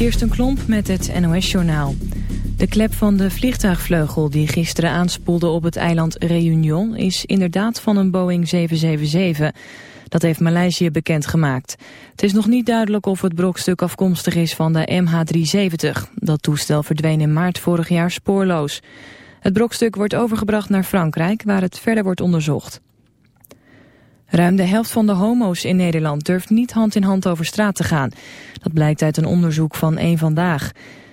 Kirsten Klomp met het NOS-journaal. De klep van de vliegtuigvleugel die gisteren aanspoelde op het eiland Réunion... is inderdaad van een Boeing 777. Dat heeft Maleisië bekendgemaakt. Het is nog niet duidelijk of het brokstuk afkomstig is van de MH370. Dat toestel verdween in maart vorig jaar spoorloos. Het brokstuk wordt overgebracht naar Frankrijk, waar het verder wordt onderzocht. Ruim de helft van de homo's in Nederland durft niet hand in hand over straat te gaan. Dat blijkt uit een onderzoek van één Vandaag.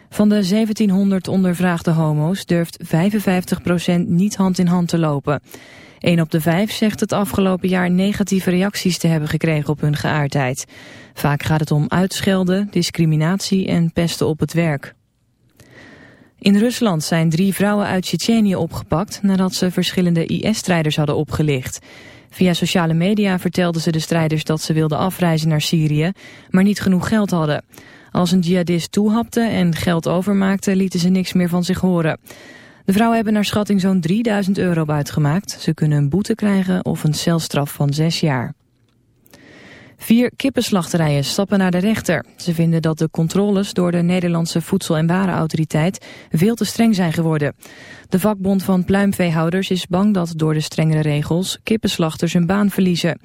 Van de 1700 ondervraagde homo's durft 55% niet hand in hand te lopen. Een op de vijf zegt het afgelopen jaar negatieve reacties te hebben gekregen op hun geaardheid. Vaak gaat het om uitschelden, discriminatie en pesten op het werk. In Rusland zijn drie vrouwen uit Tsjetsjenië opgepakt nadat ze verschillende IS-strijders hadden opgelicht. Via sociale media vertelden ze de strijders dat ze wilden afreizen naar Syrië, maar niet genoeg geld hadden. Als een jihadist toehapte en geld overmaakte, lieten ze niks meer van zich horen. De vrouwen hebben naar schatting zo'n 3000 euro buitgemaakt. Ze kunnen een boete krijgen of een celstraf van zes jaar. Vier kippenslachterijen stappen naar de rechter. Ze vinden dat de controles door de Nederlandse Voedsel- en Warenautoriteit veel te streng zijn geworden. De vakbond van pluimveehouders is bang dat door de strengere regels kippenslachters hun baan verliezen.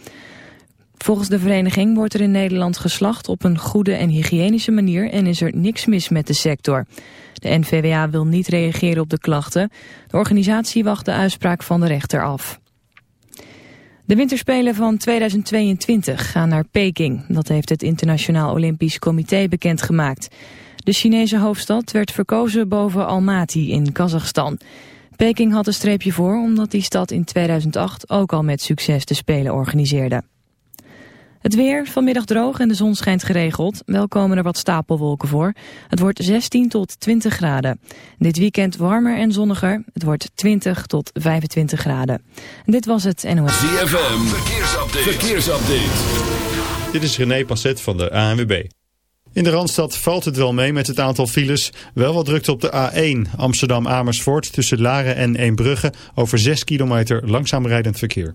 Volgens de vereniging wordt er in Nederland geslacht op een goede en hygiënische manier en is er niks mis met de sector. De NVWA wil niet reageren op de klachten. De organisatie wacht de uitspraak van de rechter af. De winterspelen van 2022 gaan naar Peking. Dat heeft het Internationaal Olympisch Comité bekendgemaakt. De Chinese hoofdstad werd verkozen boven Almaty in Kazachstan. Peking had een streepje voor omdat die stad in 2008 ook al met succes de Spelen organiseerde. Het weer, vanmiddag droog en de zon schijnt geregeld. Wel komen er wat stapelwolken voor. Het wordt 16 tot 20 graden. Dit weekend warmer en zonniger. Het wordt 20 tot 25 graden. En dit was het NOS. ZFM, verkeersupdate. verkeersupdate. Dit is René Passet van de ANWB. In de Randstad valt het wel mee met het aantal files. Wel wat drukte op de A1 Amsterdam-Amersfoort tussen Laren en Eembrugge over 6 kilometer langzaam rijdend verkeer.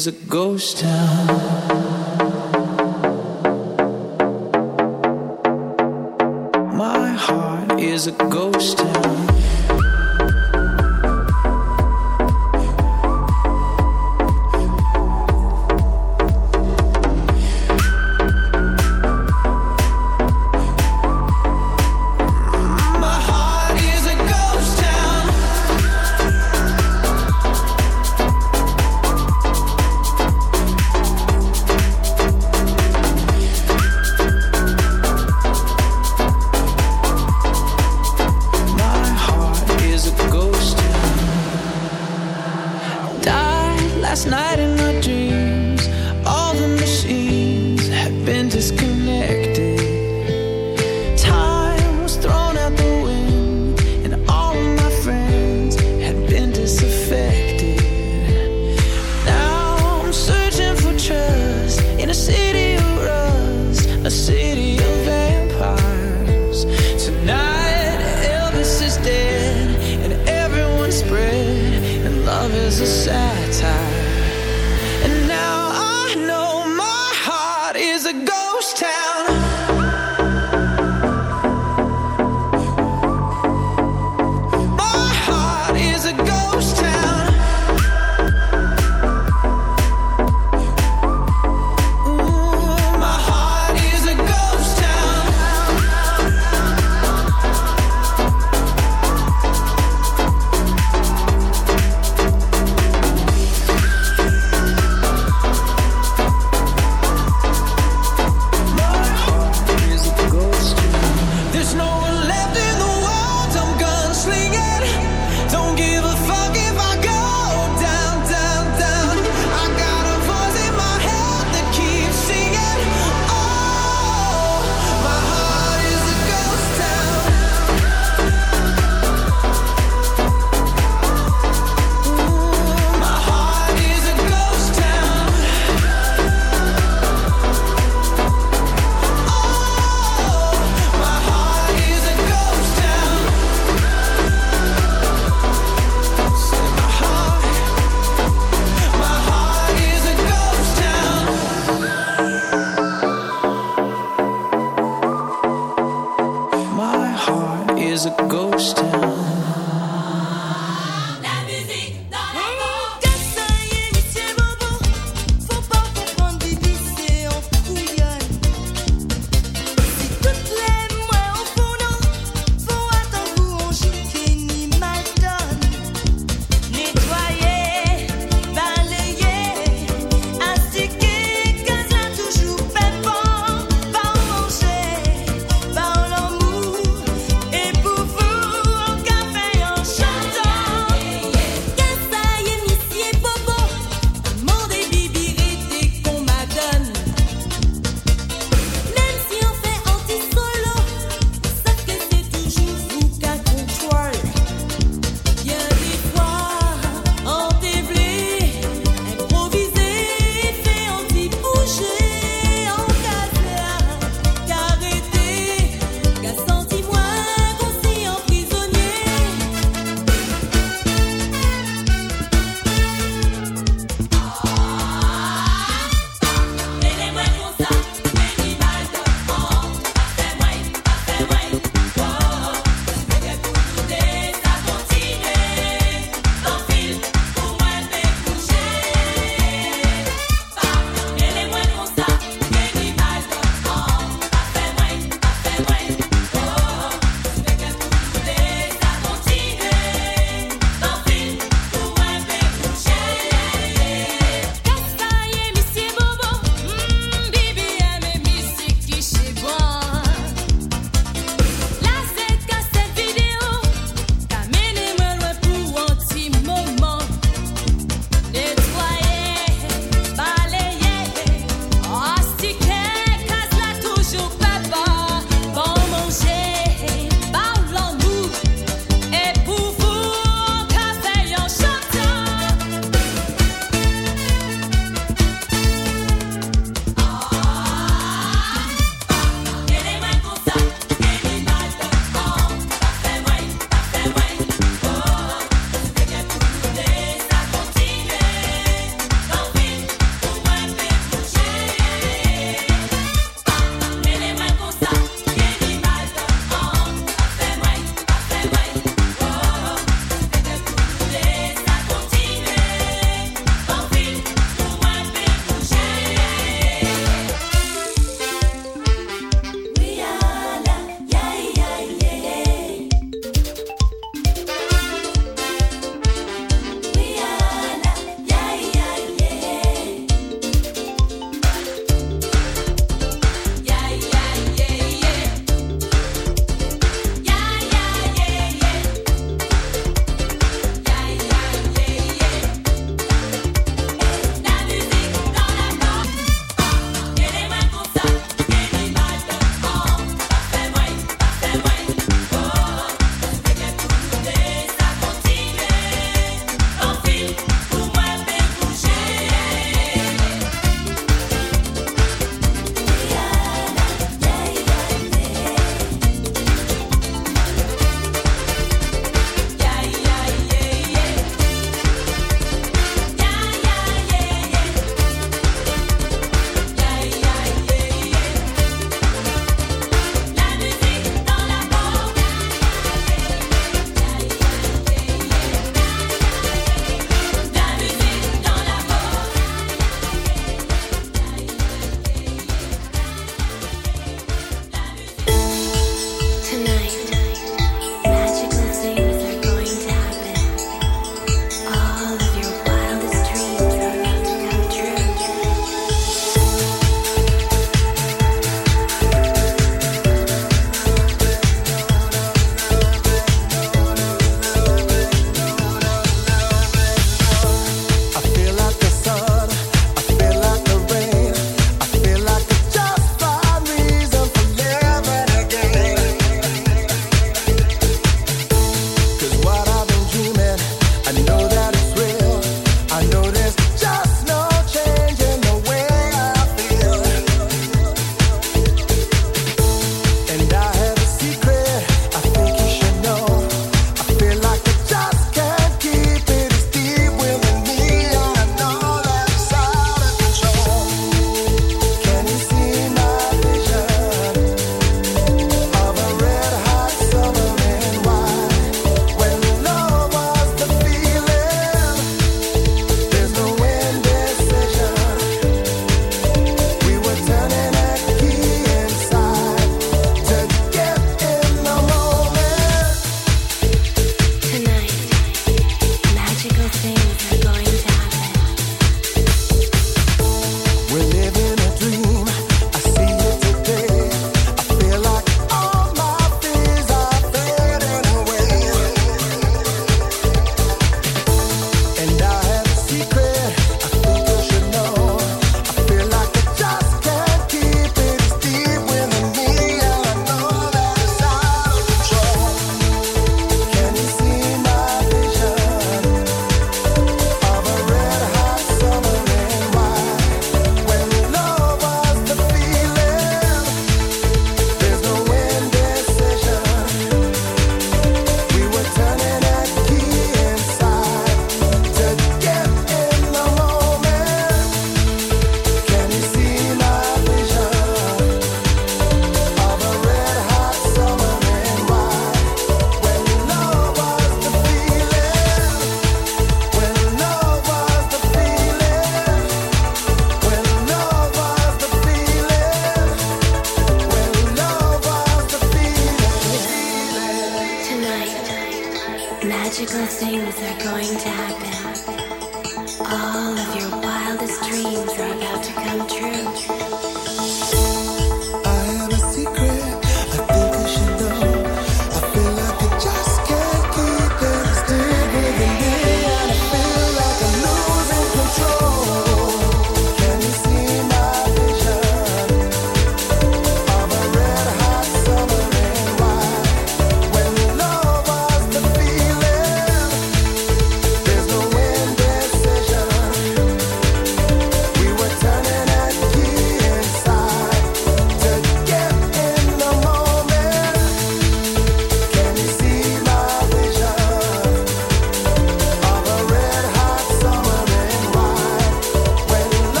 Is a ghost town.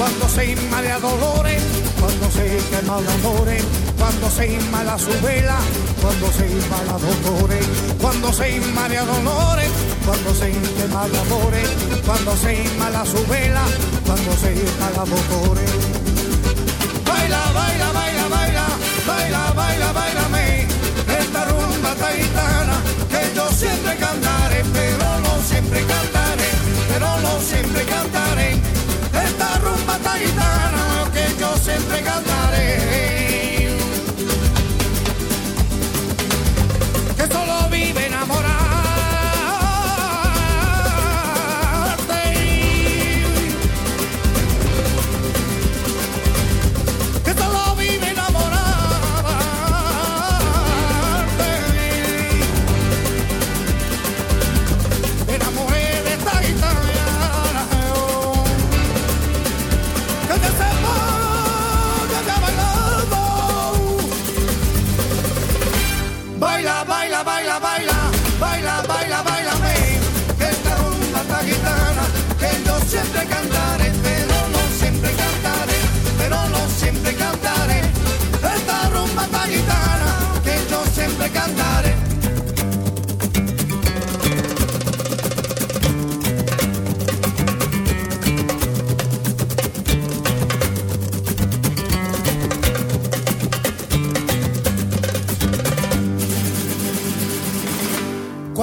Cuando se inmala dolores, cuando se quema de amores, cuando se inmala su vela, cuando se inmala dolores, cuando se inmala dolores, cuando se quema amores, cuando se inmala su vela, cuando se inmala dolores. Baila, baila, baila, baila, baila, baila, baila, nos entregando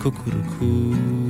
Cuckoo.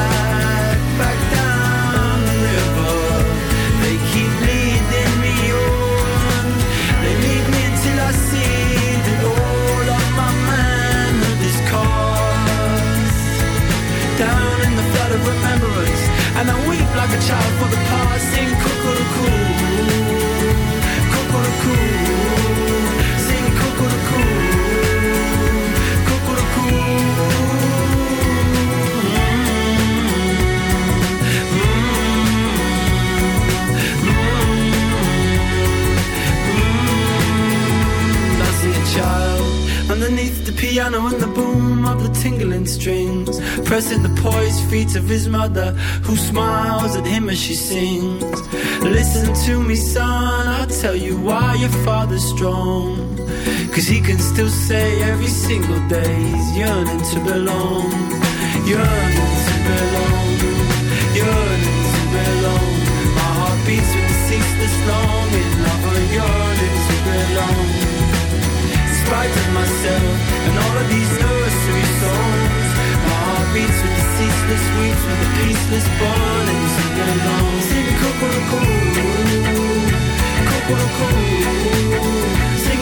pressing the poised feet of his mother, who smiles at him as she sings. Listen to me, son, I'll tell you why your father's strong. Cause he can still say every single day he's yearning to belong, yearning to belong, yearning to belong. My heart beats with the ceaseless longing of a yearning to belong. In spite of myself and all of these nursery songs, beats with the ceaseless weeds, with the peaceless born, and sing along. Sing Coco Coco, Coco Coco, sing